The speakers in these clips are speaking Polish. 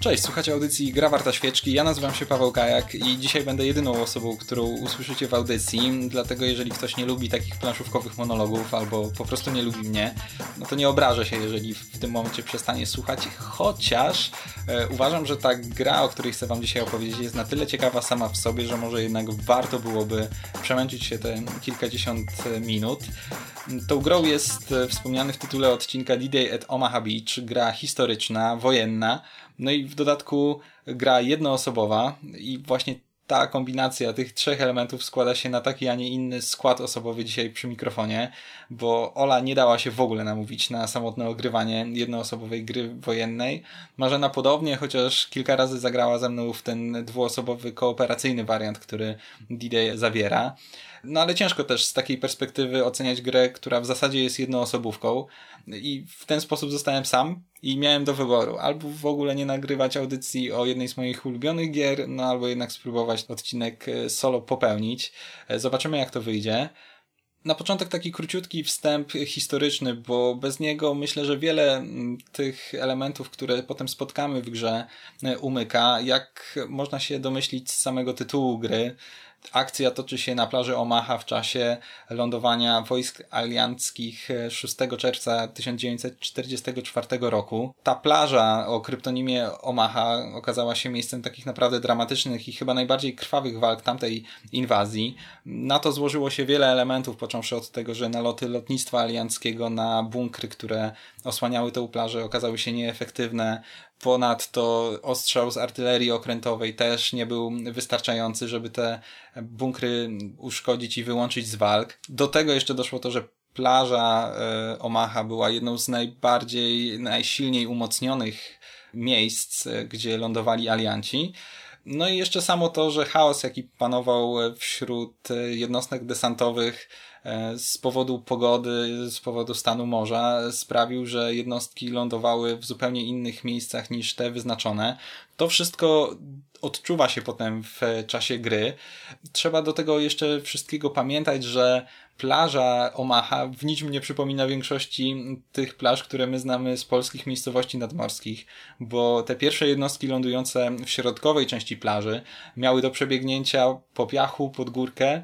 Cześć, słuchacie audycji Gra Warta Świeczki. Ja nazywam się Paweł Kajak i dzisiaj będę jedyną osobą, którą usłyszycie w audycji. Dlatego, jeżeli ktoś nie lubi takich planszówkowych monologów albo po prostu nie lubi mnie, no to nie obrażę się, jeżeli w tym momencie przestanie słuchać. Chociaż e, uważam, że ta gra, o której chcę Wam dzisiaj opowiedzieć, jest na tyle ciekawa sama w sobie, że może jednak warto byłoby przemęczyć się te kilkadziesiąt minut. Tą grą jest e, wspomniany w tytule odcinka D-Day at Omaha Beach, gra historyczna, wojenna, no i w dodatku gra jednoosobowa i właśnie ta kombinacja tych trzech elementów składa się na taki, a nie inny skład osobowy dzisiaj przy mikrofonie, bo Ola nie dała się w ogóle namówić na samotne ogrywanie jednoosobowej gry wojennej. Marzena podobnie, chociaż kilka razy zagrała ze mną w ten dwuosobowy kooperacyjny wariant, który D-Day zawiera. No ale ciężko też z takiej perspektywy oceniać grę, która w zasadzie jest jednoosobówką i w ten sposób zostałem sam i miałem do wyboru albo w ogóle nie nagrywać audycji o jednej z moich ulubionych gier, no albo jednak spróbować odcinek e, solo popełnić. E, zobaczymy jak to wyjdzie. Na początek taki króciutki wstęp historyczny, bo bez niego myślę, że wiele tych elementów, które potem spotkamy w grze, e, umyka. Jak można się domyślić z samego tytułu gry, Akcja toczy się na plaży Omaha w czasie lądowania wojsk alianckich 6 czerwca 1944 roku. Ta plaża o kryptonimie Omaha okazała się miejscem takich naprawdę dramatycznych i chyba najbardziej krwawych walk tamtej inwazji. Na to złożyło się wiele elementów, począwszy od tego, że naloty lotnictwa alianckiego na bunkry, które osłaniały tę plażę, okazały się nieefektywne. Ponadto ostrzał z artylerii okrętowej też nie był wystarczający, żeby te bunkry uszkodzić i wyłączyć z walk. Do tego jeszcze doszło to, że plaża e, Omaha była jedną z najbardziej, najsilniej umocnionych miejsc, e, gdzie lądowali alianci. No i jeszcze samo to, że chaos, jaki panował wśród e, jednostek desantowych, z powodu pogody, z powodu stanu morza sprawił, że jednostki lądowały w zupełnie innych miejscach niż te wyznaczone. To wszystko odczuwa się potem w czasie gry. Trzeba do tego jeszcze wszystkiego pamiętać, że plaża Omaha w niczym nie przypomina większości tych plaż, które my znamy z polskich miejscowości nadmorskich, bo te pierwsze jednostki lądujące w środkowej części plaży miały do przebiegnięcia po piachu pod górkę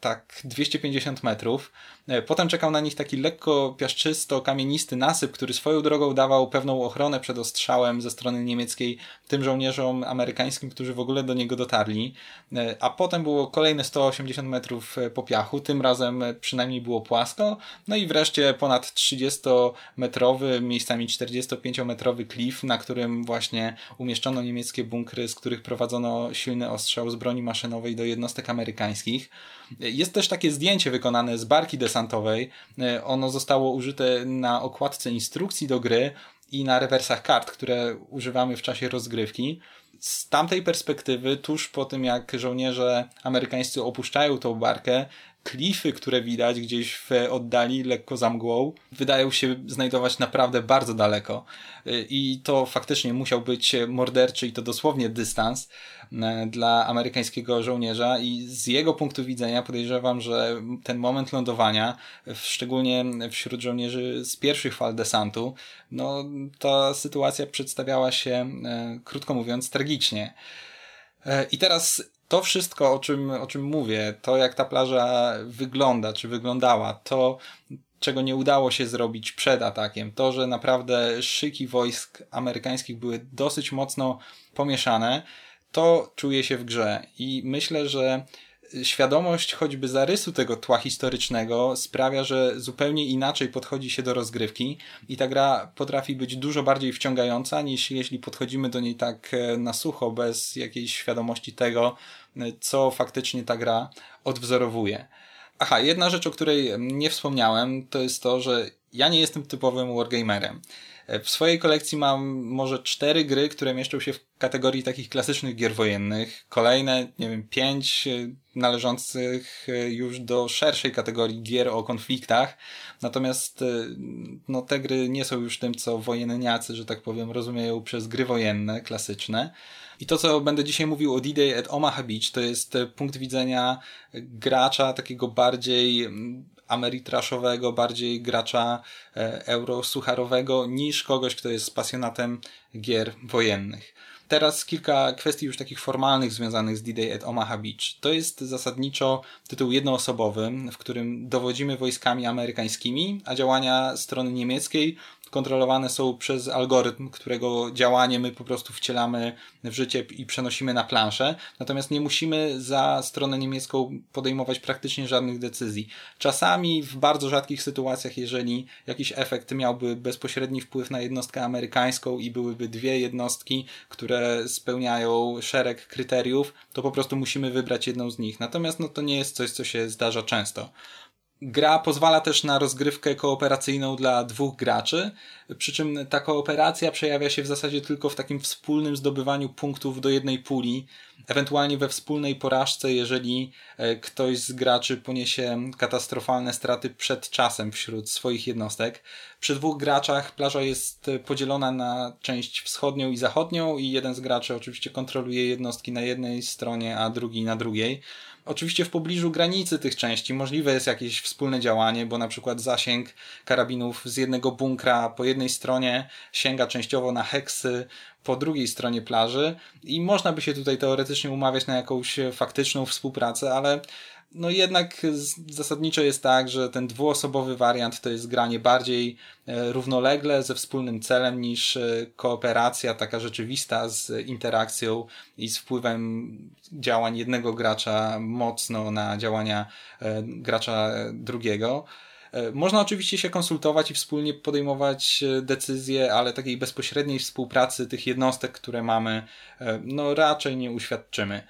tak 250 metrów. E, potem czekał na nich taki lekko piaszczysto-kamienisty nasyp, który swoją drogą dawał pewną ochronę przed ostrzałem ze strony niemieckiej tym żołnierzom amerykańskim, którzy w ogóle do niego dotarli. E, a potem było kolejne 180 metrów e, po piachu, tym razem przynajmniej było płasko. No i wreszcie ponad 30-metrowy, miejscami 45-metrowy klif, na którym właśnie umieszczono niemieckie bunkry, z których prowadzono silny ostrzał z broni maszynowej do jednostek amerykańskich. Jest też takie zdjęcie wykonane z barki desantowej. E, ono zostało użyte na okładce instrukcji do gry i na rewersach kart, które używamy w czasie rozgrywki. Z tamtej perspektywy, tuż po tym jak żołnierze amerykańscy opuszczają tą barkę, klify, które widać gdzieś w oddali, lekko za mgłą, wydają się znajdować naprawdę bardzo daleko. Y, I to faktycznie musiał być morderczy i to dosłownie dystans y, dla amerykańskiego żołnierza i z jego punktu widzenia podejrzewam, że ten moment lądowania, szczególnie wśród żołnierzy z pierwszych fal desantu, no ta sytuacja przedstawiała się, y, krótko mówiąc, tragicznie. I teraz to wszystko, o czym, o czym mówię, to jak ta plaża wygląda, czy wyglądała, to czego nie udało się zrobić przed atakiem, to, że naprawdę szyki wojsk amerykańskich były dosyć mocno pomieszane, to czuje się w grze. I myślę, że świadomość choćby zarysu tego tła historycznego sprawia, że zupełnie inaczej podchodzi się do rozgrywki i ta gra potrafi być dużo bardziej wciągająca niż jeśli podchodzimy do niej tak e, na sucho, bez jakiejś świadomości tego, co faktycznie ta gra odwzorowuje. Aha, jedna rzecz, o której nie wspomniałem, to jest to, że ja nie jestem typowym wargamerem. W swojej kolekcji mam może cztery gry, które mieszczą się w kategorii takich klasycznych gier wojennych. Kolejne, nie wiem, pięć e, należących e, już do szerszej kategorii gier o konfliktach. Natomiast e, no, te gry nie są już tym, co wojenniacy, że tak powiem, rozumieją przez gry wojenne, klasyczne. I to, co będę dzisiaj mówił o D-Day at Omaha Beach, to jest punkt widzenia gracza takiego bardziej ameritraszowego, bardziej gracza e, eurosucharowego niż kogoś, kto jest pasjonatem gier wojennych. Teraz kilka kwestii już takich formalnych związanych z D-Day at Omaha Beach. To jest zasadniczo tytuł jednoosobowy, w którym dowodzimy wojskami amerykańskimi, a działania strony niemieckiej kontrolowane są przez algorytm, którego działanie my po prostu wcielamy w życie i przenosimy na planszę. Natomiast nie musimy za stronę niemiecką podejmować praktycznie żadnych decyzji. Czasami w bardzo rzadkich sytuacjach, jeżeli jakiś efekt miałby bezpośredni wpływ na jednostkę amerykańską i byłyby dwie jednostki, które spełniają szereg kryteriów, to po prostu musimy wybrać jedną z nich. Natomiast no, to nie jest coś, co się zdarza często. Gra pozwala też na rozgrywkę kooperacyjną dla dwóch graczy, przy czym ta kooperacja przejawia się w zasadzie tylko w takim wspólnym zdobywaniu punktów do jednej puli, ewentualnie we wspólnej porażce, jeżeli e, ktoś z graczy poniesie katastrofalne straty przed czasem wśród swoich jednostek. Przy dwóch graczach plaża jest podzielona na część wschodnią i zachodnią i jeden z graczy oczywiście kontroluje jednostki na jednej stronie, a drugi na drugiej. Oczywiście w pobliżu granicy tych części możliwe jest jakieś wspólne działanie, bo na przykład zasięg karabinów z jednego bunkra po jednej stronie sięga częściowo na heksy po drugiej stronie plaży i można by się tutaj teoretycznie umawiać na jakąś faktyczną współpracę, ale no jednak zasadniczo jest tak, że ten dwuosobowy wariant to jest granie bardziej e, równolegle ze wspólnym celem niż e, kooperacja taka rzeczywista z interakcją i z wpływem działań jednego gracza mocno na działania e, gracza drugiego. E, można oczywiście się konsultować i wspólnie podejmować e, decyzje, ale takiej bezpośredniej współpracy tych jednostek, które mamy, e, no raczej nie uświadczymy.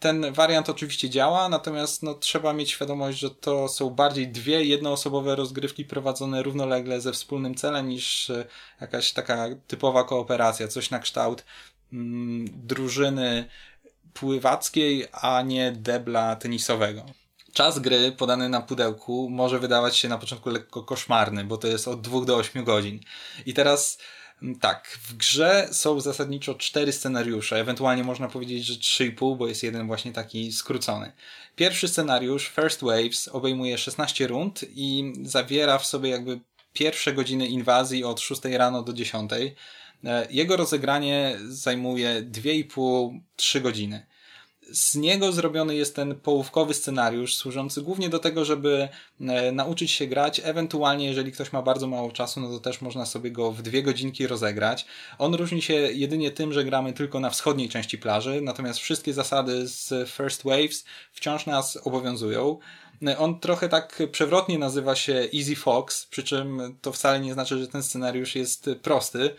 Ten wariant oczywiście działa, natomiast no, trzeba mieć świadomość, że to są bardziej dwie jednoosobowe rozgrywki prowadzone równolegle ze wspólnym celem niż jakaś taka typowa kooperacja, coś na kształt mm, drużyny pływackiej, a nie debla tenisowego. Czas gry podany na pudełku może wydawać się na początku lekko koszmarny, bo to jest od 2 do 8 godzin. I teraz mm, tak, w grze są zasadniczo cztery scenariusze, ewentualnie można powiedzieć, że 3,5, bo jest jeden właśnie taki skrócony. Pierwszy scenariusz, First Waves, obejmuje 16 rund i zawiera w sobie jakby pierwsze godziny inwazji od 6 rano do 10. E, jego rozegranie zajmuje 2,5-3 godziny z niego zrobiony jest ten połówkowy scenariusz, służący głównie do tego, żeby e, nauczyć się grać. Ewentualnie, jeżeli ktoś ma bardzo mało czasu, no to też można sobie go w dwie godzinki rozegrać. On różni się jedynie tym, że gramy tylko na wschodniej części plaży, natomiast wszystkie zasady z First Waves wciąż nas obowiązują. On trochę tak przewrotnie nazywa się Easy Fox, przy czym to wcale nie znaczy, że ten scenariusz jest prosty.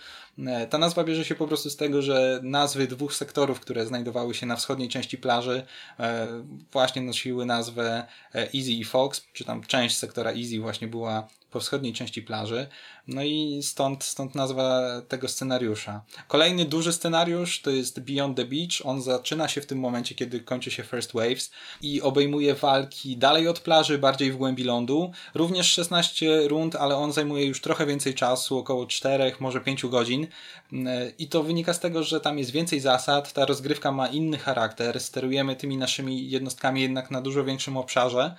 Ta nazwa bierze się po prostu z tego, że nazwy dwóch sektorów, które znajdowały się na wschodniej części plaży, e, właśnie nosiły nazwę e, Easy i Fox, czy tam część sektora Easy właśnie była po wschodniej części plaży. No i stąd, stąd nazwa tego scenariusza. Kolejny duży scenariusz to jest Beyond the Beach. On zaczyna się w tym momencie, kiedy kończy się First Waves i obejmuje walki dalej od plaży, bardziej w głębi lądu. Również 16 rund, ale on zajmuje już trochę więcej czasu, około 4, może 5 godzin. I to wynika z tego, że tam jest więcej zasad, ta rozgrywka ma inny charakter, sterujemy tymi naszymi jednostkami jednak na dużo większym obszarze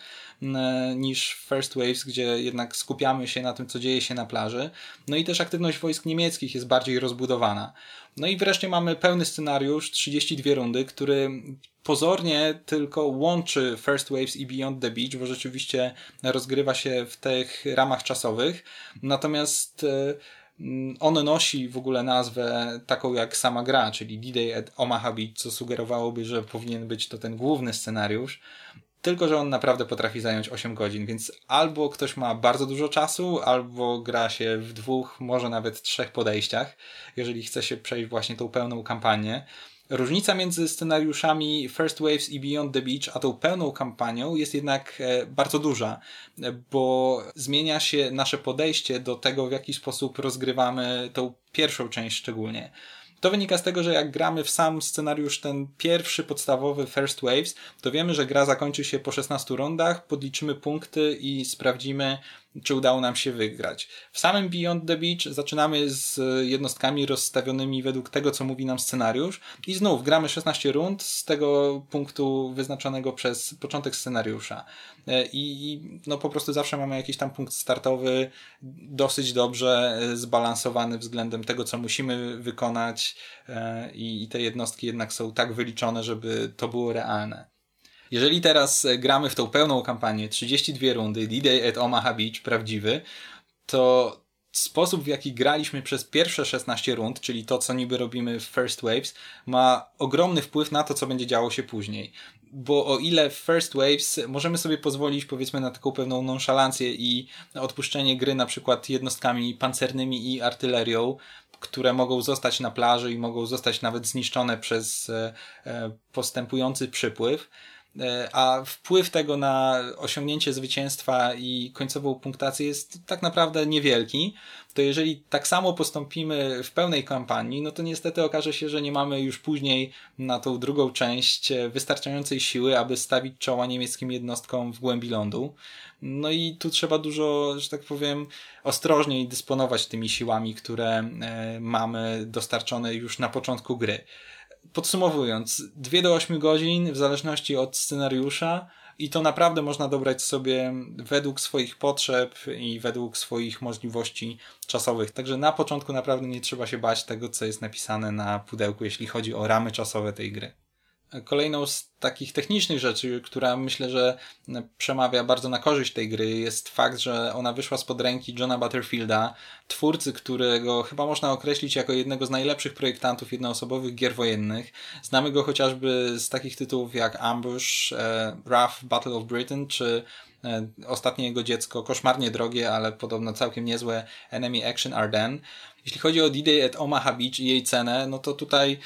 niż First Waves, gdzie jednak skupiamy się na tym, co dzieje się na plaży. No i też aktywność wojsk niemieckich jest bardziej rozbudowana. No i wreszcie mamy pełny scenariusz, 32 rundy, który pozornie tylko łączy First Waves i Beyond the Beach, bo rzeczywiście rozgrywa się w tych ramach czasowych. Natomiast e, on nosi w ogóle nazwę taką jak sama gra, czyli D-Day at Omaha Beach, co sugerowałoby, że powinien być to ten główny scenariusz. Tylko, że on naprawdę potrafi zająć 8 godzin, więc albo ktoś ma bardzo dużo czasu, albo gra się w dwóch, może nawet trzech podejściach, jeżeli chce się przejść właśnie tą pełną kampanię. Różnica między scenariuszami First Waves i Beyond the Beach, a tą pełną kampanią jest jednak e, bardzo duża, bo zmienia się nasze podejście do tego, w jaki sposób rozgrywamy tą pierwszą część szczególnie. To wynika z tego, że jak gramy w sam scenariusz ten pierwszy, podstawowy First Waves, to wiemy, że gra zakończy się po 16 rundach, podliczymy punkty i sprawdzimy, czy udało nam się wygrać. W samym Beyond the Beach zaczynamy z jednostkami rozstawionymi według tego, co mówi nam scenariusz i znów gramy 16 rund z tego punktu wyznaczonego przez początek scenariusza. E, I no po prostu zawsze mamy jakiś tam punkt startowy dosyć dobrze e, zbalansowany względem tego, co musimy wykonać e, i te jednostki jednak są tak wyliczone, żeby to było realne. Jeżeli teraz gramy w tą pełną kampanię, 32 rundy, D-Day at Omaha Beach, prawdziwy, to sposób, w jaki graliśmy przez pierwsze 16 rund, czyli to, co niby robimy w First Waves, ma ogromny wpływ na to, co będzie działo się później. Bo o ile w First Waves możemy sobie pozwolić, powiedzmy, na taką pewną nonszalancję i odpuszczenie gry na przykład jednostkami pancernymi i artylerią, które mogą zostać na plaży i mogą zostać nawet zniszczone przez e, e, postępujący przypływ, E, a wpływ tego na osiągnięcie zwycięstwa i końcową punktację jest tak naprawdę niewielki, to jeżeli tak samo postąpimy w pełnej kampanii, no to niestety okaże się, że nie mamy już później na tą drugą część wystarczającej siły, aby stawić czoła niemieckim jednostkom w głębi lądu. No i tu trzeba dużo, że tak powiem, ostrożniej dysponować tymi siłami, które e, mamy dostarczone już na początku gry podsumowując, 2 do 8 godzin w zależności od scenariusza i to naprawdę można dobrać sobie według swoich potrzeb i według swoich możliwości czasowych. Także na początku naprawdę nie trzeba się bać tego, co jest napisane na pudełku, jeśli chodzi o ramy czasowe tej gry. Kolejną z takich technicznych rzeczy, która myślę, że przemawia bardzo na korzyść tej gry, jest fakt, że ona wyszła spod ręki Johna Butterfielda, twórcy, którego chyba można określić jako jednego z najlepszych projektantów jednoosobowych gier wojennych. Znamy go chociażby z takich tytułów jak Ambush, e, Rough Battle of Britain, czy e, ostatnie jego dziecko, koszmarnie drogie, ale podobno całkiem niezłe Enemy Action Ardennes. Jeśli chodzi o D-Day at Omaha Beach i jej cenę, no to tutaj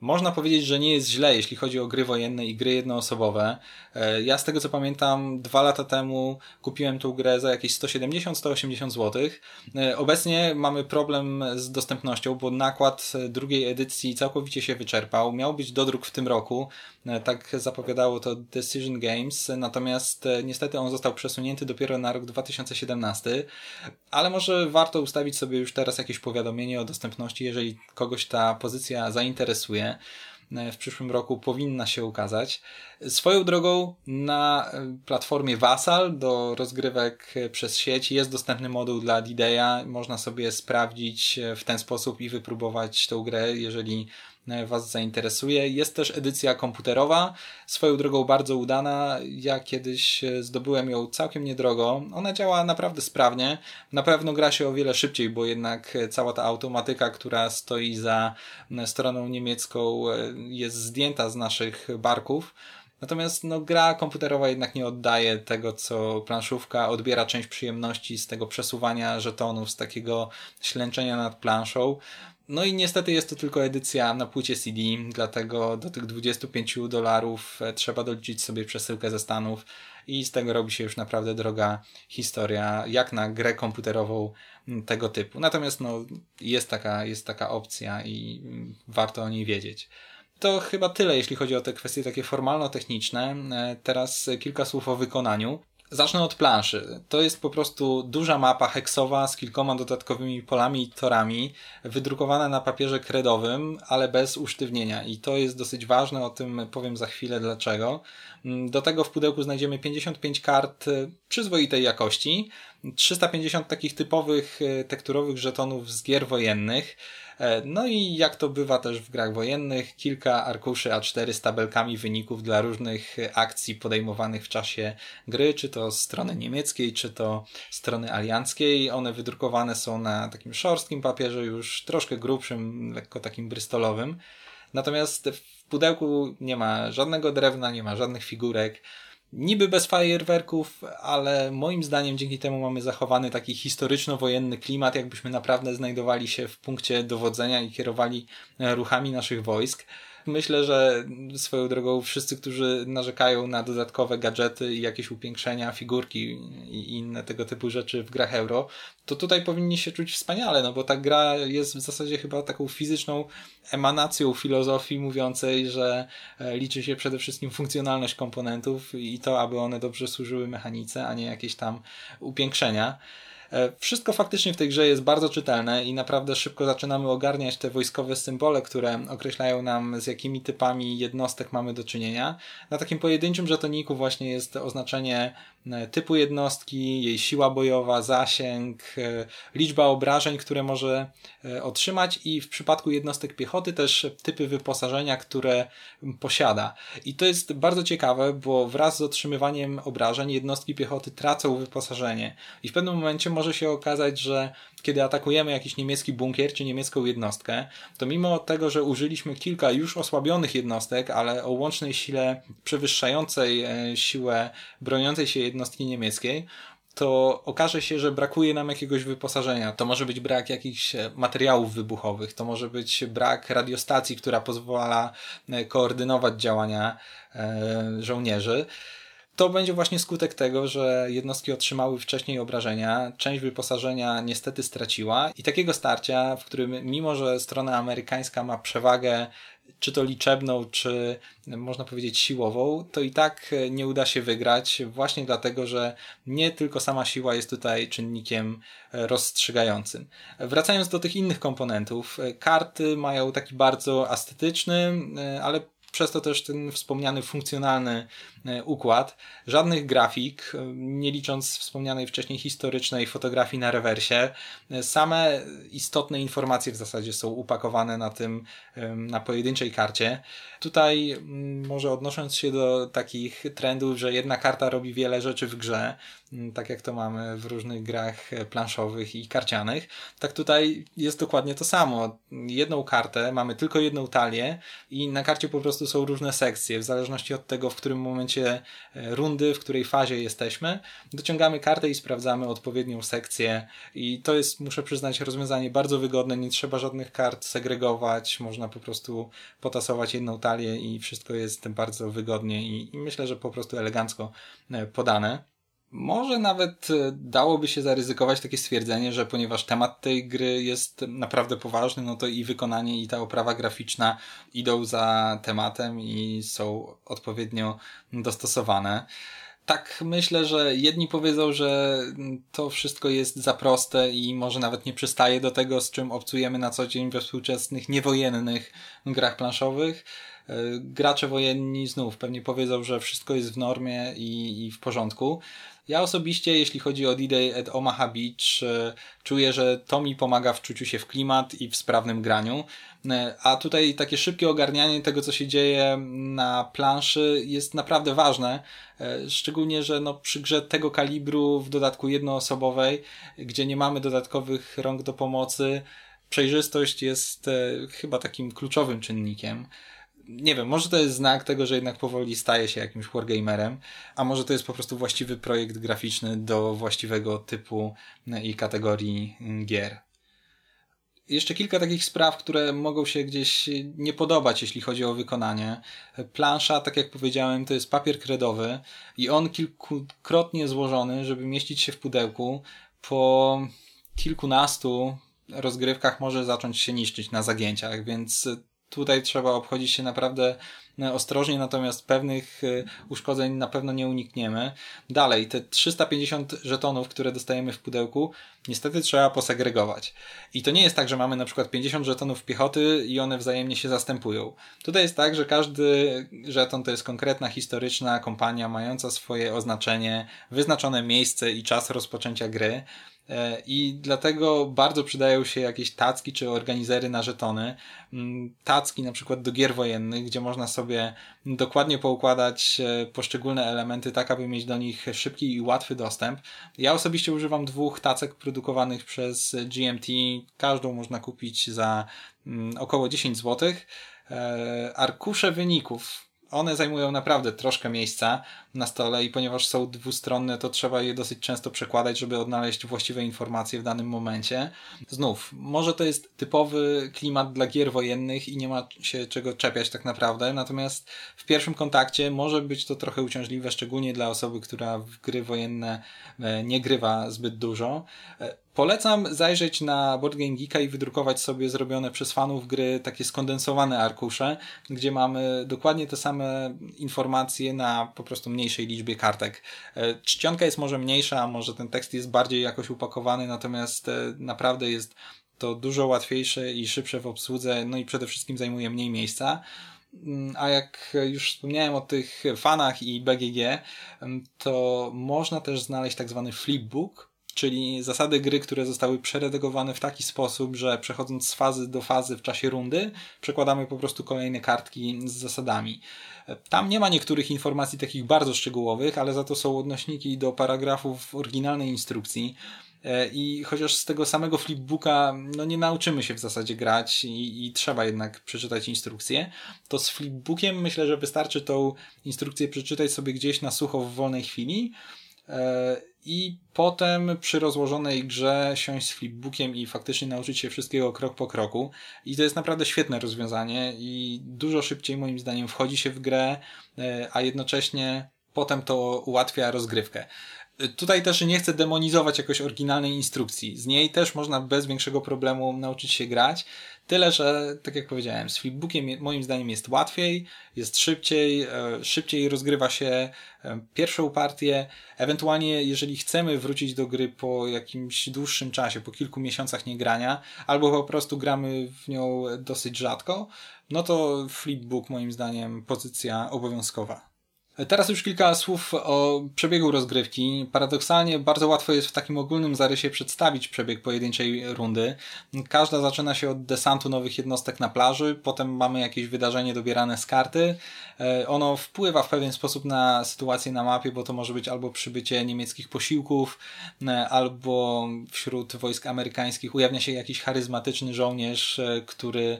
można powiedzieć, że nie jest źle, jeśli chodzi o gry wojenne i gry jednoosobowe. E, ja z tego co pamiętam, dwa lata temu kupiłem tą grę za jakieś 170-180 zł. E, obecnie mamy problem z dostępnością, bo nakład drugiej edycji całkowicie się wyczerpał. Miał być dodruk w tym roku, e, tak zapowiadało to Decision Games, natomiast niestety on został przesunięty dopiero na rok 2017, ale może warto ustawić sobie już teraz jakieś powiadomienie o dostępności, jeżeli kogoś ta pozycja zainteresuje. E, w przyszłym roku powinna się ukazać. Swoją drogą na platformie Vassal do rozgrywek przez sieć jest dostępny moduł dla D-Day'a. Można sobie sprawdzić w ten sposób i wypróbować tą grę, jeżeli Was zainteresuje. Jest też edycja komputerowa, swoją drogą bardzo udana. Ja kiedyś zdobyłem ją całkiem niedrogo. Ona działa naprawdę sprawnie. Na pewno gra się o wiele szybciej, bo jednak cała ta automatyka, która stoi za stroną niemiecką, jest zdjęta z naszych barków. Natomiast no, gra komputerowa jednak nie oddaje tego, co planszówka, odbiera część przyjemności z tego przesuwania żetonów, z takiego ślęczenia nad planszą. No i niestety jest to tylko edycja na płycie CD, dlatego do tych 25 dolarów e, trzeba doliczyć sobie przesyłkę ze Stanów i z tego robi się już naprawdę droga historia, jak na grę komputerową tego typu. Natomiast no, jest, taka, jest taka opcja i warto o niej wiedzieć. To chyba tyle, jeśli chodzi o te kwestie takie formalno-techniczne. E, teraz kilka słów o wykonaniu. Zacznę od planszy. To jest po prostu duża mapa heksowa z kilkoma dodatkowymi polami i torami, wydrukowana na papierze kredowym, ale bez usztywnienia. I to jest dosyć ważne, o tym powiem za chwilę dlaczego. Mm, do tego w pudełku znajdziemy 55 kart y, przyzwoitej jakości, 350 takich typowych y, tekturowych żetonów z gier wojennych, E, no i jak to bywa też w grach wojennych, kilka arkuszy A4 z tabelkami wyników dla różnych akcji podejmowanych w czasie gry, czy to strony niemieckiej, czy to strony alianckiej. One wydrukowane są na takim szorstkim papierze, już troszkę grubszym, lekko takim brystolowym. Natomiast w pudełku nie ma żadnego drewna, nie ma żadnych figurek niby bez fajerwerków, ale moim zdaniem dzięki temu mamy zachowany taki historyczno-wojenny klimat, jakbyśmy naprawdę znajdowali się w punkcie dowodzenia i kierowali ruchami naszych wojsk. Myślę, że swoją drogą wszyscy, którzy narzekają na dodatkowe gadżety i jakieś upiększenia, figurki i inne tego typu rzeczy w grach euro, to tutaj powinni się czuć wspaniale, no bo ta gra jest w zasadzie chyba taką fizyczną emanacją filozofii mówiącej, że e, liczy się przede wszystkim funkcjonalność komponentów i to, aby one dobrze służyły mechanice, a nie jakieś tam upiększenia. E, wszystko faktycznie w tej grze jest bardzo czytelne i naprawdę szybko zaczynamy ogarniać te wojskowe symbole, które określają nam z jakimi typami jednostek mamy do czynienia. Na takim pojedynczym żetoniku właśnie jest oznaczenie e, typu jednostki, jej siła bojowa, zasięg, e, liczba obrażeń, które może otrzymać i w przypadku jednostek piechoty też typy wyposażenia, które posiada. I to jest bardzo ciekawe, bo wraz z otrzymywaniem obrażeń jednostki piechoty tracą wyposażenie i w pewnym momencie może się okazać, że kiedy atakujemy jakiś niemiecki bunkier czy niemiecką jednostkę, to mimo tego, że użyliśmy kilka już osłabionych jednostek, ale o łącznej sile przewyższającej e, siłę broniącej się jednostki niemieckiej, to okaże się, że brakuje nam jakiegoś wyposażenia. To może być brak jakichś e, materiałów wybuchowych, to może być brak radiostacji, która pozwala e, koordynować działania żołnierzy to będzie właśnie skutek tego, że jednostki otrzymały wcześniej obrażenia, część wyposażenia niestety straciła i takiego starcia, w którym mimo, że strona amerykańska ma przewagę czy to liczebną, czy można powiedzieć siłową, to i tak nie uda się wygrać właśnie dlatego, że nie tylko sama siła jest tutaj czynnikiem rozstrzygającym. Wracając do tych innych komponentów, karty mają taki bardzo estetyczny, ale przez to też ten wspomniany funkcjonalny e, układ. Żadnych grafik, e, nie licząc wspomnianej wcześniej historycznej fotografii na rewersie. E, same istotne informacje w zasadzie są upakowane na tym, na pojedynczej karcie. Tutaj może odnosząc się do takich trendów, że jedna karta robi wiele rzeczy w grze, tak jak to mamy w różnych grach planszowych i karcianych, tak tutaj jest dokładnie to samo. Jedną kartę, mamy tylko jedną talię i na karcie po prostu są różne sekcje, w zależności od tego, w którym momencie e, rundy, w której fazie jesteśmy, dociągamy kartę i sprawdzamy odpowiednią sekcję i to jest, muszę przyznać, rozwiązanie bardzo wygodne, nie trzeba żadnych kart segregować, można po prostu potasować jedną talię i wszystko jest bardzo wygodnie i, i myślę, że po prostu elegancko e, podane. Może nawet e, dałoby się zaryzykować takie stwierdzenie, że ponieważ temat tej gry jest naprawdę poważny, no to i wykonanie, i ta oprawa graficzna idą za tematem i są odpowiednio dostosowane. Tak, myślę, że jedni powiedzą, że to wszystko jest za proste i może nawet nie przystaje do tego, z czym obcujemy na co dzień we współczesnych, niewojennych grach planszowych. E, gracze wojenni znów pewnie powiedzą, że wszystko jest w normie i, i w porządku. Ja osobiście, jeśli chodzi o D-Day at Omaha Beach, e, czuję, że to mi pomaga w czuciu się w klimat i w sprawnym graniu. E, a tutaj takie szybkie ogarnianie tego, co się dzieje na planszy jest naprawdę ważne. E, szczególnie, że no przy grze tego kalibru, w dodatku jednoosobowej, gdzie nie mamy dodatkowych rąk do pomocy, przejrzystość jest chyba takim kluczowym czynnikiem nie wiem, może to jest znak tego, że jednak powoli staje się jakimś wargamerem, a może to jest po prostu właściwy projekt graficzny do właściwego typu i kategorii gier. Jeszcze kilka takich spraw, które mogą się gdzieś nie podobać, jeśli chodzi o wykonanie. Plansza, tak jak powiedziałem, to jest papier kredowy i on kilkukrotnie złożony, żeby mieścić się w pudełku, po kilkunastu rozgrywkach może zacząć się niszczyć na zagięciach, więc tutaj trzeba obchodzić się naprawdę e, ostrożnie, natomiast pewnych e, uszkodzeń na pewno nie unikniemy. Dalej, te 350 żetonów, które dostajemy w pudełku, niestety trzeba posegregować. I to nie jest tak, że mamy na przykład 50 żetonów piechoty i one wzajemnie się zastępują. Tutaj jest tak, że każdy żeton to jest konkretna historyczna kompania mająca swoje oznaczenie, wyznaczone miejsce i czas rozpoczęcia gry. E, I dlatego bardzo przydają się jakieś tacki czy organizery na żetony. Mm, tacki na przykład do gier wojennych, gdzie można sobie dokładnie poukładać e, poszczególne elementy tak, aby mieć do nich szybki i łatwy dostęp. Ja osobiście używam dwóch tacek produkowanych przez GMT. Każdą można kupić za mm, około 10 zł. E, arkusze wyników one zajmują naprawdę troszkę miejsca na stole i ponieważ są dwustronne, to trzeba je dosyć często przekładać, żeby odnaleźć właściwe informacje w danym momencie. Znów, może to jest typowy klimat dla gier wojennych i nie ma się czego czepiać tak naprawdę, natomiast w pierwszym kontakcie może być to trochę uciążliwe, szczególnie dla osoby, która w gry wojenne e, nie grywa zbyt dużo. Polecam zajrzeć na Board Game Geeka i wydrukować sobie zrobione przez fanów gry takie skondensowane arkusze, gdzie mamy dokładnie te same informacje na po prostu mniejszej liczbie kartek. E, czcionka jest może mniejsza, może ten tekst jest bardziej jakoś upakowany, natomiast e, naprawdę jest to dużo łatwiejsze i szybsze w obsłudze, no i przede wszystkim zajmuje mniej miejsca. Mm, a jak już wspomniałem o tych fanach i BGG, mm, to można też znaleźć tak zwany flipbook, czyli zasady gry, które zostały przeredagowane w taki sposób, że przechodząc z fazy do fazy w czasie rundy, przekładamy po prostu kolejne kartki z zasadami. Tam nie ma niektórych informacji takich bardzo szczegółowych, ale za to są odnośniki do paragrafów oryginalnej instrukcji. E, I chociaż z tego samego flipbooka no nie nauczymy się w zasadzie grać i, i, trzeba jednak przeczytać instrukcję, to z flipbookiem myślę, że wystarczy tą instrukcję przeczytać sobie gdzieś na sucho w wolnej chwili i potem przy rozłożonej grze siąść z flipbookiem i faktycznie nauczyć się wszystkiego krok po kroku. I to jest naprawdę świetne rozwiązanie i dużo szybciej moim zdaniem wchodzi się w grę, e, a jednocześnie potem to ułatwia rozgrywkę. Tutaj też nie chcę demonizować jakoś oryginalnej instrukcji. Z niej też można bez większego problemu nauczyć się grać. Tyle, że tak jak powiedziałem, z flipbookiem moim zdaniem jest łatwiej, jest szybciej, e, szybciej rozgrywa się e, pierwszą partię. Ewentualnie, jeżeli chcemy wrócić do gry po jakimś dłuższym czasie, po kilku miesiącach niegrania, albo po prostu gramy w nią dosyć rzadko, no to flipbook moim zdaniem pozycja obowiązkowa. Teraz już kilka słów o przebiegu rozgrywki. Paradoksalnie bardzo łatwo jest w takim ogólnym zarysie przedstawić przebieg pojedynczej rundy. Każda zaczyna się od desantu nowych jednostek na plaży, potem mamy jakieś wydarzenie dobierane z karty. E, ono wpływa w pewien sposób na sytuację na mapie, bo to może być albo przybycie niemieckich posiłków, e, albo wśród wojsk amerykańskich ujawnia się jakiś charyzmatyczny żołnierz, e, który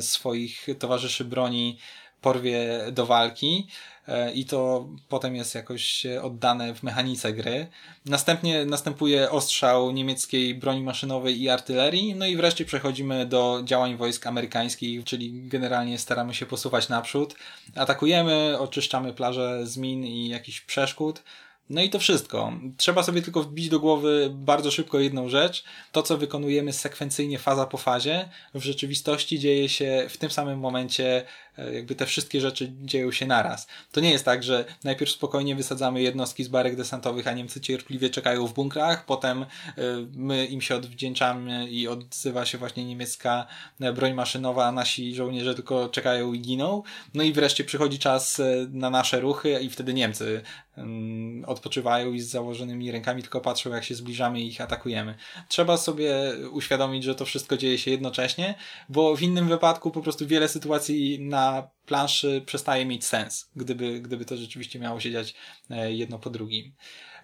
swoich towarzyszy broni porwie do walki. E, i to potem jest jakoś oddane w mechanice gry. Następnie następuje ostrzał niemieckiej broni maszynowej i artylerii, no i wreszcie przechodzimy do działań wojsk amerykańskich, czyli generalnie staramy się posuwać naprzód. Atakujemy, oczyszczamy plażę z min i jakichś przeszkód. No i to wszystko. Trzeba sobie tylko wbić do głowy bardzo szybko jedną rzecz. To, co wykonujemy sekwencyjnie faza po fazie, w rzeczywistości dzieje się w tym samym momencie jakby te wszystkie rzeczy dzieją się naraz. To nie jest tak, że najpierw spokojnie wysadzamy jednostki z barek desantowych, a Niemcy cierpliwie czekają w bunkrach, potem e, my im się odwdzięczamy i odzywa się właśnie niemiecka e, broń maszynowa, a nasi żołnierze tylko czekają i giną. No i wreszcie przychodzi czas na nasze ruchy i wtedy Niemcy mm, odpoczywają i z założonymi rękami tylko patrzą, jak się zbliżamy i ich atakujemy. Trzeba sobie uświadomić, że to wszystko dzieje się jednocześnie, bo w innym wypadku po prostu wiele sytuacji na planszy przestaje mieć sens, gdyby, gdyby to rzeczywiście miało się dziać e, jedno po drugim.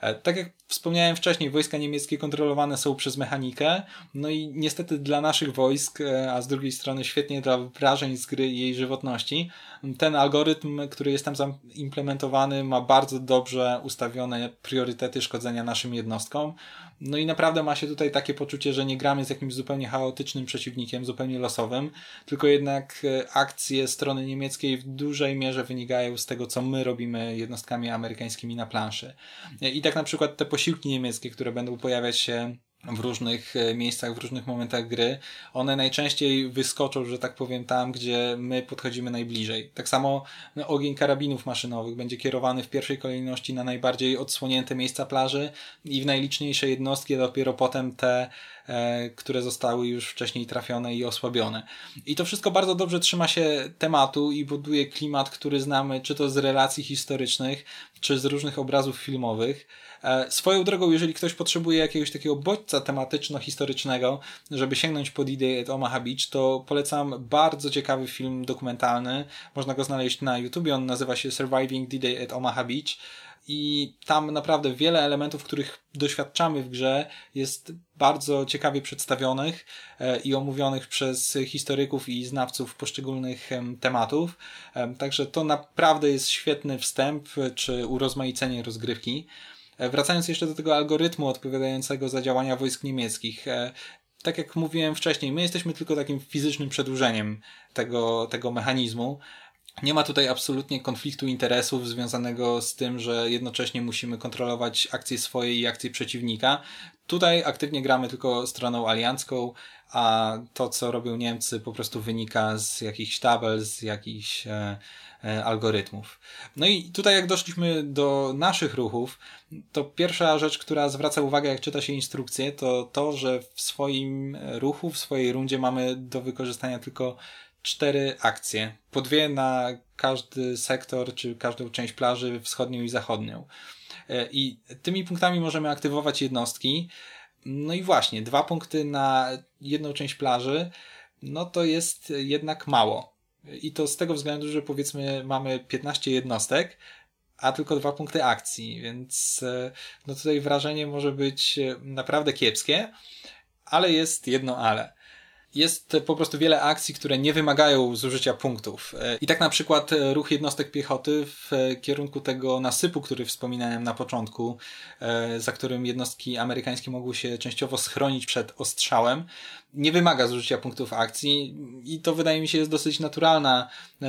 E, tak jak wspomniałem wcześniej, wojska niemieckie kontrolowane są przez mechanikę, no i niestety dla naszych wojsk, e, a z drugiej strony świetnie dla wrażeń z gry i jej żywotności, ten algorytm, który jest tam implementowany, ma bardzo dobrze ustawione priorytety szkodzenia naszym jednostkom. No i naprawdę ma się tutaj takie poczucie, że nie gramy z jakimś zupełnie chaotycznym przeciwnikiem, zupełnie losowym, tylko jednak e, akcje strony niemieckiej w dużej mierze wynikają z tego, co my robimy jednostkami amerykańskimi na planszy. I tak na przykład te posiłki niemieckie, które będą pojawiać się w różnych e, miejscach, w różnych momentach gry, one najczęściej wyskoczą, że tak powiem, tam, gdzie my podchodzimy najbliżej. Tak samo no, ogień karabinów maszynowych będzie kierowany w pierwszej kolejności na najbardziej odsłonięte miejsca plaży i w najliczniejsze jednostki, a dopiero potem te, e, które zostały już wcześniej trafione i osłabione. I to wszystko bardzo dobrze trzyma się tematu i buduje klimat, który znamy, czy to z relacji historycznych, czy z różnych obrazów filmowych. E, swoją drogą, jeżeli ktoś potrzebuje jakiegoś takiego bodźca tematyczno-historycznego, żeby sięgnąć po D-Day at Omaha Beach, to polecam bardzo ciekawy film dokumentalny. Można go znaleźć na YouTube. On nazywa się Surviving D-Day at Omaha Beach. i tam naprawdę wiele elementów, których doświadczamy w grze jest bardzo ciekawie przedstawionych e, i omówionych przez historyków i znawców poszczególnych tematów. Także to naprawdę jest świetny wstęp czy urozmaicenie rozgrywki. E, wracając jeszcze do tego algorytmu odpowiadającego za działania wojsk niemieckich. E, tak jak mówiłem wcześniej, my jesteśmy tylko takim fizycznym przedłużeniem tego, tego mechanizmu. Nie ma tutaj absolutnie konfliktu interesów związanego z tym, że jednocześnie musimy kontrolować akcje swoje i akcje przeciwnika. Tutaj aktywnie gramy tylko stroną aliancką, a to, co robią Niemcy, po prostu wynika z jakichś tabel, z jakichś e, e, algorytmów. No i tutaj, jak doszliśmy do naszych ruchów, to pierwsza rzecz, która zwraca uwagę, jak czyta się instrukcję, to to, że w swoim ruchu, w swojej rundzie mamy do wykorzystania tylko cztery akcje. Po dwie na każdy sektor, czy każdą część plaży wschodnią i zachodnią. E, I tymi punktami możemy aktywować jednostki. No i właśnie, dwa punkty na jedną część plaży, no to jest jednak mało. I to z tego względu, że powiedzmy mamy 15 jednostek, a tylko dwa punkty akcji, więc e, no tutaj wrażenie może być e, naprawdę kiepskie, ale jest jedno ale jest po prostu wiele akcji, które nie wymagają zużycia punktów. E, I tak na przykład e, ruch jednostek piechoty w e, kierunku tego nasypu, który wspominałem na początku, za którym jednostki amerykańskie mogły się częściowo schronić przed ostrzałem, nie wymaga zużycia punktów akcji i to wydaje mi się jest dosyć naturalna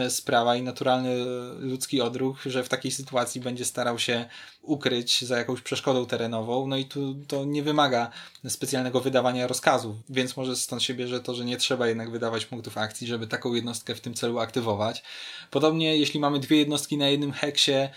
sprawa i naturalny ludzki odruch, że w takiej sytuacji będzie starał się ukryć za jakąś przeszkodą terenową, no i tu to nie wymaga specjalnego wydawania rozkazów, więc może stąd się bierze to, że nie trzeba jednak wydawać punktów akcji, żeby taką jednostkę w tym celu aktywować. Podobnie, jeśli mamy dwie jednostki na jednym heksie e,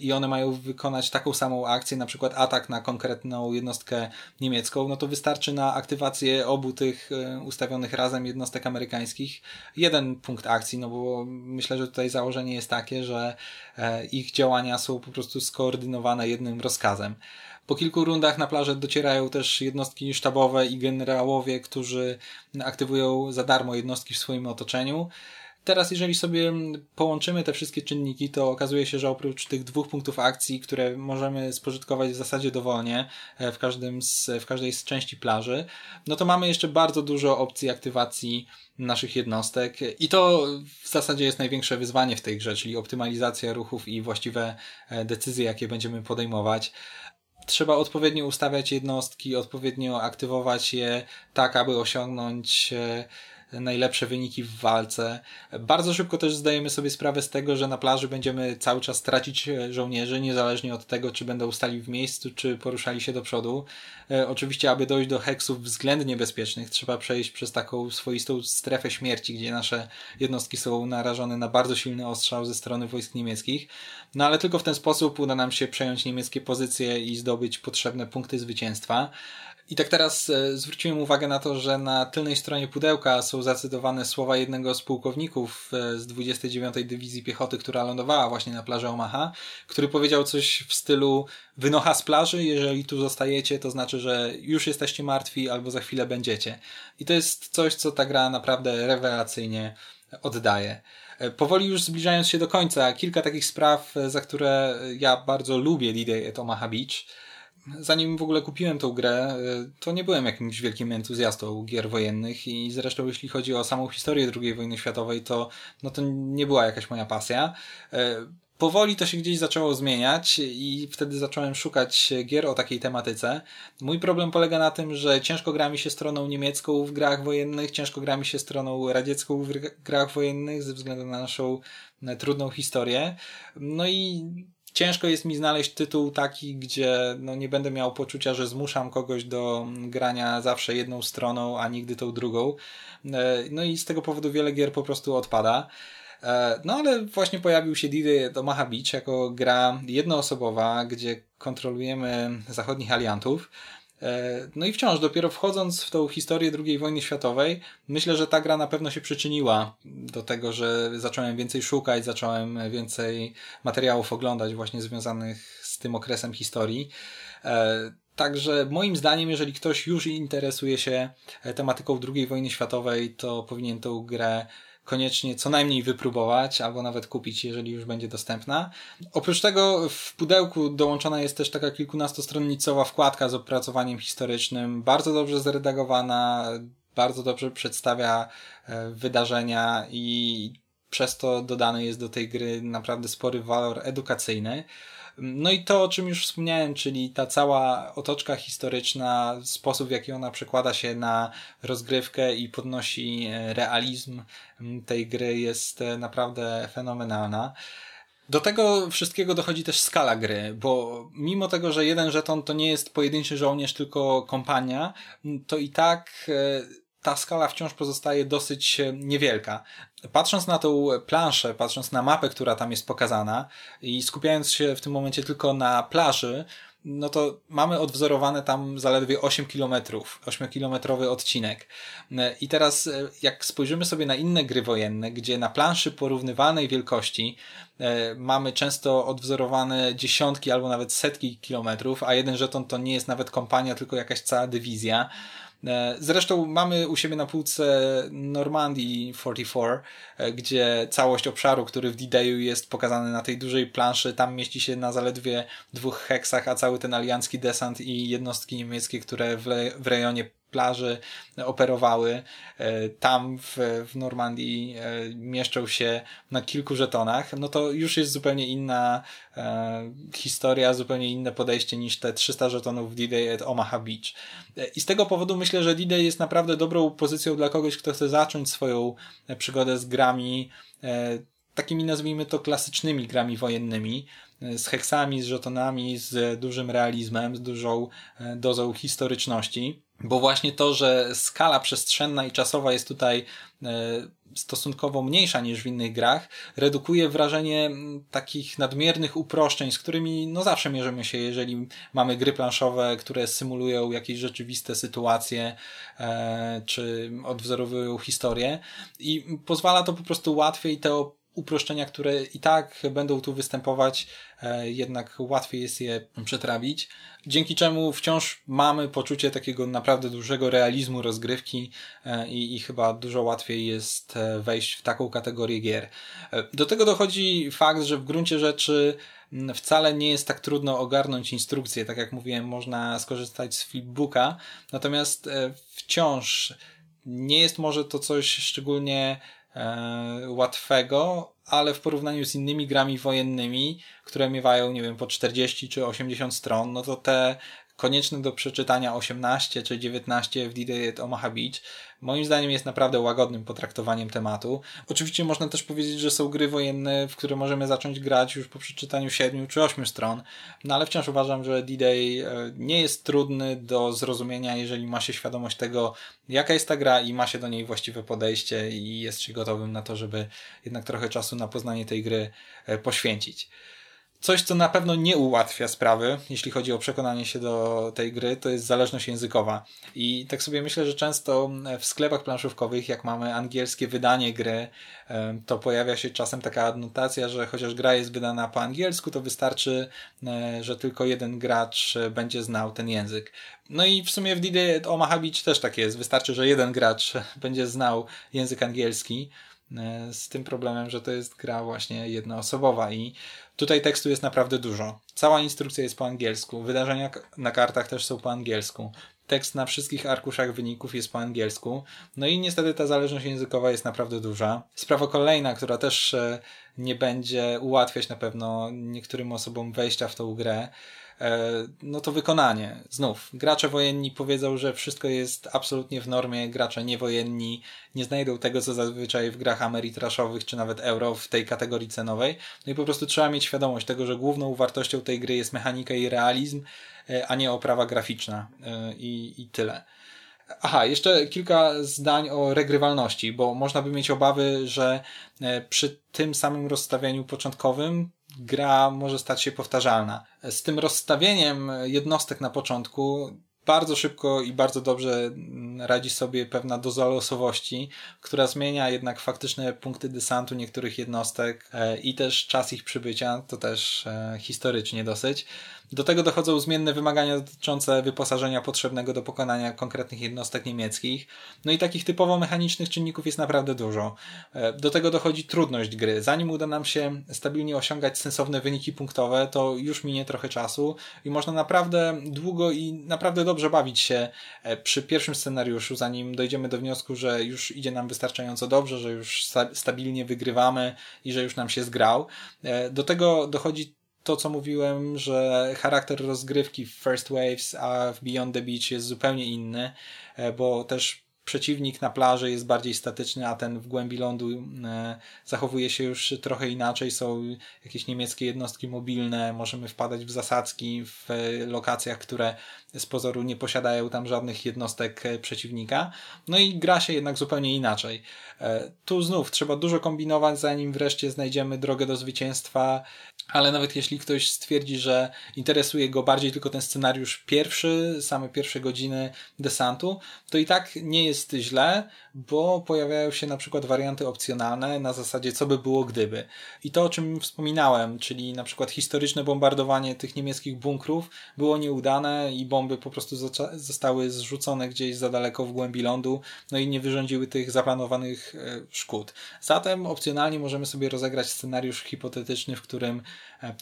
i one mają wykonać taką samą akcję, na przykład atak na konkretną jednostkę niemiecką, no to wystarczy na aktywację obu tych e, ustawionych razem jednostek amerykańskich jeden punkt akcji, no bo myślę, że tutaj założenie jest takie, że e, ich działania są po prostu skoordynowane jednym rozkazem. Po kilku rundach na plażę docierają też jednostki sztabowe i generałowie, którzy aktywują za darmo jednostki w swoim otoczeniu. Teraz, jeżeli sobie połączymy te wszystkie czynniki, to okazuje się, że oprócz tych dwóch punktów akcji, które możemy spożytkować w zasadzie dowolnie e, w, każdym z, w każdej z części plaży, no to mamy jeszcze bardzo dużo opcji aktywacji naszych jednostek. I to w zasadzie jest największe wyzwanie w tej grze, czyli optymalizacja ruchów i właściwe e, decyzje, jakie będziemy podejmować. Trzeba odpowiednio ustawiać jednostki, odpowiednio aktywować je tak, aby osiągnąć e, najlepsze wyniki w walce. Bardzo szybko też zdajemy sobie sprawę z tego, że na plaży będziemy cały czas tracić e, żołnierzy, niezależnie od tego, czy będą stali w miejscu, czy poruszali się do przodu. E, oczywiście, aby dojść do heksów względnie bezpiecznych, trzeba przejść przez taką swoistą strefę śmierci, gdzie nasze jednostki są narażone na bardzo silny ostrzał ze strony wojsk niemieckich. No ale tylko w ten sposób uda nam się przejąć niemieckie pozycje i zdobyć potrzebne punkty zwycięstwa. I tak teraz e, zwróciłem uwagę na to, że na tylnej stronie pudełka są zacytowane słowa jednego z pułkowników e, z 29 Dywizji Piechoty, która lądowała właśnie na plaży Omaha, który powiedział coś w stylu wynocha z plaży, jeżeli tu zostajecie, to znaczy, że już jesteście martwi albo za chwilę będziecie. I to jest coś, co ta gra naprawdę rewelacyjnie oddaje. E, powoli już zbliżając się do końca, kilka takich spraw, za które ja bardzo lubię D-Day at Omaha Beach zanim w ogóle kupiłem tą grę, y, to nie byłem jakimś wielkim entuzjastą gier wojennych i zresztą jeśli chodzi o samą historię II wojny światowej, to, no to nie była jakaś moja pasja. Y, powoli to się gdzieś zaczęło zmieniać i wtedy zacząłem szukać gier o takiej tematyce. Mój problem polega na tym, że ciężko gra mi się stroną niemiecką w grach wojennych, ciężko gra mi się stroną radziecką w grach wojennych ze względu na naszą e, trudną historię. No i ciężko jest mi znaleźć tytuł taki, gdzie no, nie będę miał poczucia, że zmuszam kogoś do grania zawsze jedną stroną, a nigdy tą drugą. E, no i z tego powodu wiele gier po prostu odpada. E, no ale właśnie pojawił się D-Day Omaha Beach jako gra jednoosobowa, gdzie kontrolujemy zachodnich aliantów. E, no i wciąż, dopiero wchodząc w tą historię II wojny światowej, myślę, że ta gra na pewno się przyczyniła do tego, że zacząłem więcej szukać, zacząłem więcej materiałów oglądać właśnie związanych z tym okresem historii. E, Także moim zdaniem, jeżeli ktoś już interesuje się tematyką II wojny światowej, to powinien tą grę koniecznie co najmniej wypróbować, albo nawet kupić, jeżeli już będzie dostępna. Oprócz tego w pudełku dołączona jest też taka kilkunastostronnicowa wkładka z opracowaniem historycznym, bardzo dobrze zredagowana, bardzo dobrze przedstawia e, wydarzenia i przez to dodany jest do tej gry naprawdę spory walor edukacyjny. No i to, o czym już wspomniałem, czyli ta cała otoczka historyczna, sposób w jaki ona przekłada się na rozgrywkę i podnosi e, realizm tej gry jest e, naprawdę fenomenalna. Do tego wszystkiego dochodzi też skala gry, bo mimo tego, że jeden żeton to nie jest pojedynczy żołnierz, tylko kompania, to i tak e, ta skala wciąż pozostaje dosyć e, niewielka. Patrząc na tą planszę, patrząc na mapę, która tam jest pokazana i skupiając się w tym momencie tylko na plaży, no to mamy odwzorowane tam zaledwie 8 km, 8-kilometrowy odcinek. E, I teraz, e, jak spojrzymy sobie na inne gry wojenne, gdzie na planszy porównywalnej wielkości mamy często odwzorowane dziesiątki albo nawet setki kilometrów, a jeden żeton to nie jest nawet kompania, tylko jakaś cała dywizja, zresztą mamy u siebie na półce Normandii 44, e, gdzie całość obszaru, który w D-Dayu jest pokazany na tej dużej planszy, tam mieści się na zaledwie dwóch heksach, a cały ten aliancki desant i jednostki niemieckie, które w, w rejonie plaży operowały. E, tam w, w Normandii e, mieszczą się na kilku żetonach, no to już jest zupełnie inna e, historia, zupełnie inne podejście niż te 300 żetonów w D-Day at Omaha Beach. I z tego powodu myślę, że D-Day jest naprawdę dobrą pozycją dla kogoś, kto chce zacząć swoją przygodę z grami takimi nazwijmy to klasycznymi grami wojennymi, z heksami, z żetonami, z dużym realizmem, z dużą dozą historyczności. Bo właśnie to, że skala przestrzenna i czasowa jest tutaj e, stosunkowo mniejsza niż w innych grach, redukuje wrażenie takich nadmiernych uproszczeń, z którymi no zawsze mierzymy się, jeżeli mamy gry planszowe, które symulują jakieś rzeczywiste sytuacje, e, czy odwzorowują historię. I pozwala to po prostu łatwiej te uproszczenia, które i tak będą tu występować, e, jednak łatwiej jest je przetrawić. Dzięki czemu wciąż mamy poczucie takiego naprawdę dużego realizmu rozgrywki e, i, i chyba dużo łatwiej jest e, wejść w taką kategorię gier. Do tego dochodzi fakt, że w gruncie rzeczy wcale nie jest tak trudno ogarnąć instrukcję. Tak jak mówiłem, można skorzystać z flipbooka, natomiast wciąż nie jest może to coś szczególnie łatwego, ale w porównaniu z innymi grami wojennymi, które miewają, nie wiem, po 40 czy 80 stron, no to te konieczne do przeczytania 18 czy 19 w at Omaha Beach moim zdaniem jest naprawdę łagodnym potraktowaniem tematu. Oczywiście można też powiedzieć, że są gry wojenne, w które możemy zacząć grać już po przeczytaniu 7 czy 8 stron, no ale wciąż uważam, że D-Day e, nie jest trudny do zrozumienia, jeżeli ma się świadomość tego, jaka jest ta gra i ma się do niej właściwe podejście i jest się gotowym na to, żeby jednak trochę czasu na poznanie tej gry e, poświęcić. Coś, co na pewno nie ułatwia sprawy, jeśli chodzi o przekonanie się do tej gry, to jest zależność językowa. I tak sobie myślę, że często w sklepach planszówkowych, jak mamy angielskie wydanie gry, to pojawia się czasem taka adnotacja, że chociaż gra jest wydana po angielsku, to wystarczy, e, że tylko jeden gracz będzie znał ten język. No i w sumie w D-Day Omaha Beach też tak jest. Wystarczy, że jeden gracz będzie znał język angielski e, z tym problemem, że to jest gra właśnie jednoosobowa i Tutaj tekstu jest naprawdę dużo. Cała instrukcja jest po angielsku, wydarzenia na kartach też są po angielsku. Tekst na wszystkich arkuszach wyników jest po angielsku. No i niestety ta zależność językowa jest naprawdę duża. Sprawa kolejna, która też e, nie będzie ułatwiać na pewno niektórym osobom wejścia w tą grę, no to wykonanie. Znów, gracze wojenni powiedzą, że wszystko jest absolutnie w normie, gracze niewojenni nie znajdą tego, co zazwyczaj w grach ameritraszowych, czy nawet euro w tej kategorii cenowej. No i po prostu trzeba mieć świadomość tego, że główną wartością tej gry jest mechanika i realizm, e, a nie oprawa graficzna e, i, i tyle. Aha, jeszcze kilka zdań o regrywalności, bo można by mieć obawy, że przy tym samym rozstawieniu początkowym gra może stać się powtarzalna. Z tym rozstawieniem jednostek na początku bardzo szybko i bardzo dobrze radzi sobie pewna doza losowości, która zmienia jednak faktyczne punkty desantu niektórych jednostek e, i też czas ich przybycia, to też e, historycznie dosyć. Do tego dochodzą zmienne wymagania dotyczące wyposażenia potrzebnego do pokonania konkretnych jednostek niemieckich. No i takich typowo mechanicznych czynników jest naprawdę dużo. E, do tego dochodzi trudność gry. Zanim uda nam się stabilnie osiągać sensowne wyniki punktowe, to już minie trochę czasu i można naprawdę długo i naprawdę dobrze bawić się e, przy pierwszym scenariuszu, zanim dojdziemy do wniosku, że już idzie nam wystarczająco dobrze, że już stabilnie wygrywamy i że już nam się zgrał. E, do tego dochodzi to, co mówiłem, że charakter rozgrywki w First Waves, a w Beyond the Beach jest zupełnie inny, e, bo też przeciwnik na plaży jest bardziej statyczny, a ten w głębi lądu e, zachowuje się już trochę inaczej. Są jakieś niemieckie jednostki mobilne, możemy wpadać w zasadzki w lokacjach, które z pozoru nie posiadają tam żadnych jednostek e, przeciwnika. No i gra się jednak zupełnie inaczej. E, tu znów trzeba dużo kombinować, zanim wreszcie znajdziemy drogę do zwycięstwa, ale nawet jeśli ktoś stwierdzi, że interesuje go bardziej tylko ten scenariusz pierwszy, same pierwsze godziny desantu, to i tak nie jest źle, bo pojawiają się na przykład warianty opcjonalne na zasadzie co by było gdyby. I to o czym wspominałem, czyli na przykład historyczne bombardowanie tych niemieckich bunkrów było nieudane i bomby po prostu zostały zrzucone gdzieś za daleko w głębi lądu, no i nie wyrządziły tych zaplanowanych e, szkód. Zatem opcjonalnie możemy sobie rozegrać scenariusz hipotetyczny, w którym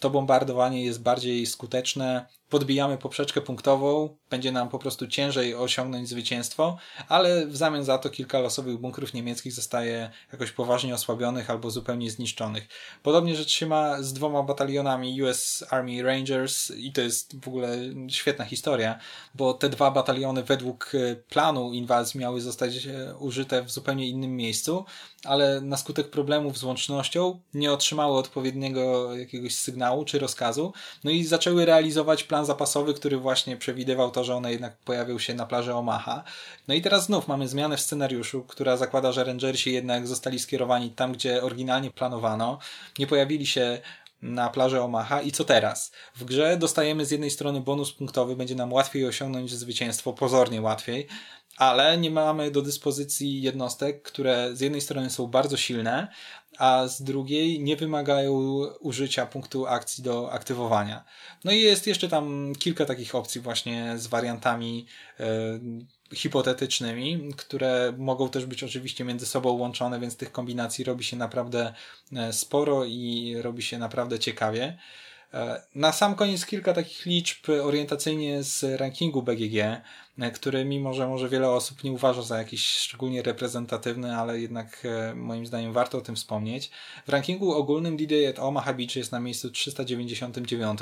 to bombardowanie jest bardziej skuteczne, podbijamy poprzeczkę punktową, będzie nam po prostu ciężej osiągnąć zwycięstwo, ale w zamian za to kilka losowych bunkrów niemieckich zostaje jakoś poważnie osłabionych albo zupełnie zniszczonych. Podobnie rzecz się ma z dwoma batalionami US Army Rangers i to jest w ogóle świetna historia, bo te dwa bataliony według e, planu inwazji miały zostać e, użyte w zupełnie innym miejscu, ale na skutek problemów z łącznością nie otrzymały odpowiedniego jakiegoś sygnału czy rozkazu, no i zaczęły realizować plan zapasowy, który właśnie przewidywał to, że one jednak pojawią się na plaży Omaha. No i teraz znów mamy zmianę w scenariuszu, która zakłada, że Rangersi jednak zostali skierowani tam, gdzie oryginalnie planowano. Nie pojawili się na plaży Omaha i co teraz? W grze dostajemy z jednej strony bonus punktowy, będzie nam łatwiej osiągnąć zwycięstwo, pozornie łatwiej, ale nie mamy do dyspozycji jednostek, które z jednej strony są bardzo silne, a z drugiej nie wymagają użycia punktu akcji do aktywowania. No i jest jeszcze tam kilka takich opcji właśnie z wariantami yy, hipotetycznymi, które mogą też być oczywiście między sobą łączone, więc tych kombinacji robi się naprawdę e, sporo i robi się naprawdę ciekawie. E, na sam koniec kilka takich liczb orientacyjnie z rankingu BGG, e, który mimo, że może wiele osób nie uważa za jakiś szczególnie reprezentatywny, ale jednak moim zdaniem warto o tym wspomnieć. W rankingu ogólnym D-Day at Omaha Beach jest na miejscu 399,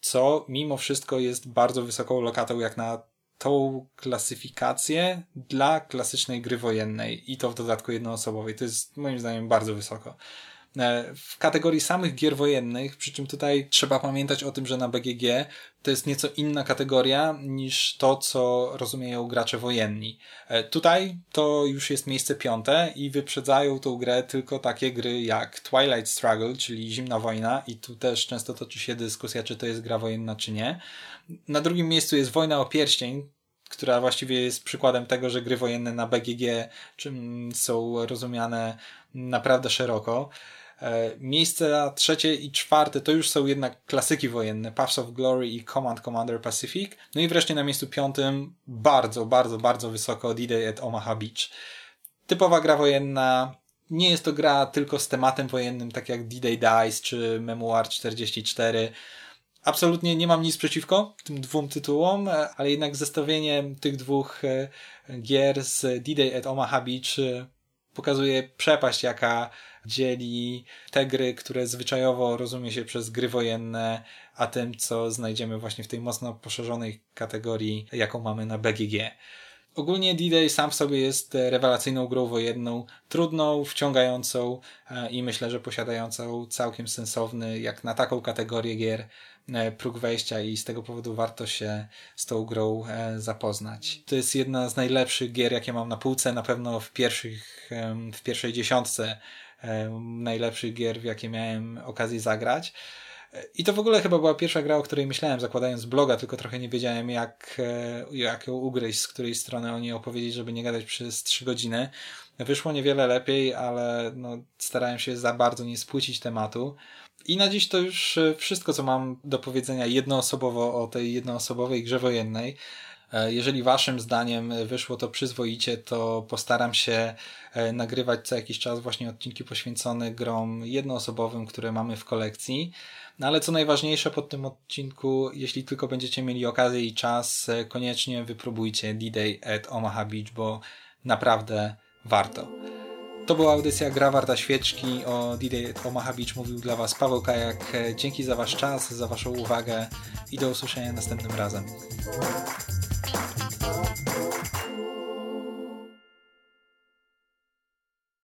co mimo wszystko jest bardzo wysoką lokatą jak na tą klasyfikację dla klasycznej gry wojennej i to w dodatku jednoosobowej. To jest moim zdaniem bardzo wysoko. E, w kategorii samych gier wojennych, przy czym tutaj trzeba pamiętać o tym, że na BGG to jest nieco inna kategoria niż to, co rozumieją gracze wojenni. E, tutaj to już jest miejsce piąte i wyprzedzają tą grę tylko takie gry jak Twilight Struggle, czyli Zimna Wojna i tu też często toczy się dyskusja, czy to jest gra wojenna, czy nie. Na drugim miejscu jest Wojna o Pierścień, która właściwie jest przykładem tego, że gry wojenne na BGG czym są rozumiane naprawdę szeroko. E, miejsce trzecie i czwarte to już są jednak klasyki wojenne, Paths of Glory i Command Commander Pacific. No i wreszcie na miejscu piątym bardzo, bardzo, bardzo wysoko D-Day at Omaha Beach. Typowa gra wojenna, nie jest to gra tylko z tematem wojennym, tak jak D-Day Dice czy Memoir 44. Absolutnie nie mam nic przeciwko tym dwóm tytułom, ale jednak zestawienie tych dwóch e, gier z D-Day at Omaha Beach e, pokazuje przepaść, jaka dzieli te gry, które zwyczajowo rozumie się przez gry wojenne, a tym, co znajdziemy właśnie w tej mocno poszerzonej kategorii, jaką mamy na BGG. Ogólnie D-Day sam w sobie jest rewelacyjną grą wojenną, trudną, wciągającą e, i myślę, że posiadającą całkiem sensowny, jak na taką kategorię gier, e, próg wejścia i z tego powodu warto się z tą grą e, zapoznać. To jest jedna z najlepszych gier, jakie mam na półce, na pewno w, pierwszych, w pierwszej dziesiątce najlepszych gier, w jakie miałem okazję zagrać. I to w ogóle chyba była pierwsza gra, o której myślałem zakładając bloga, tylko trochę nie wiedziałem jak, e, jak ją ugryźć, z której strony o niej opowiedzieć, żeby nie gadać przez trzy godziny. Wyszło niewiele lepiej, ale no, starałem się za bardzo nie spłycić tematu. I na dziś to już e, wszystko, co mam do powiedzenia jednoosobowo o tej jednoosobowej grze wojennej. E, jeżeli waszym zdaniem wyszło to przyzwoicie, to postaram się e, nagrywać co jakiś czas właśnie odcinki poświęcone grom jednoosobowym, które mamy w kolekcji. No ale co najważniejsze pod tym odcinku, jeśli tylko będziecie mieli okazję i czas, koniecznie wypróbujcie D-Day at Omaha Beach, bo naprawdę warto. To była audycja Gra Warta Świeczki o D-Day Omaha Beach. Mówił dla Was Paweł Kajak. Dzięki za Wasz czas, za Waszą uwagę i do usłyszenia następnym razem.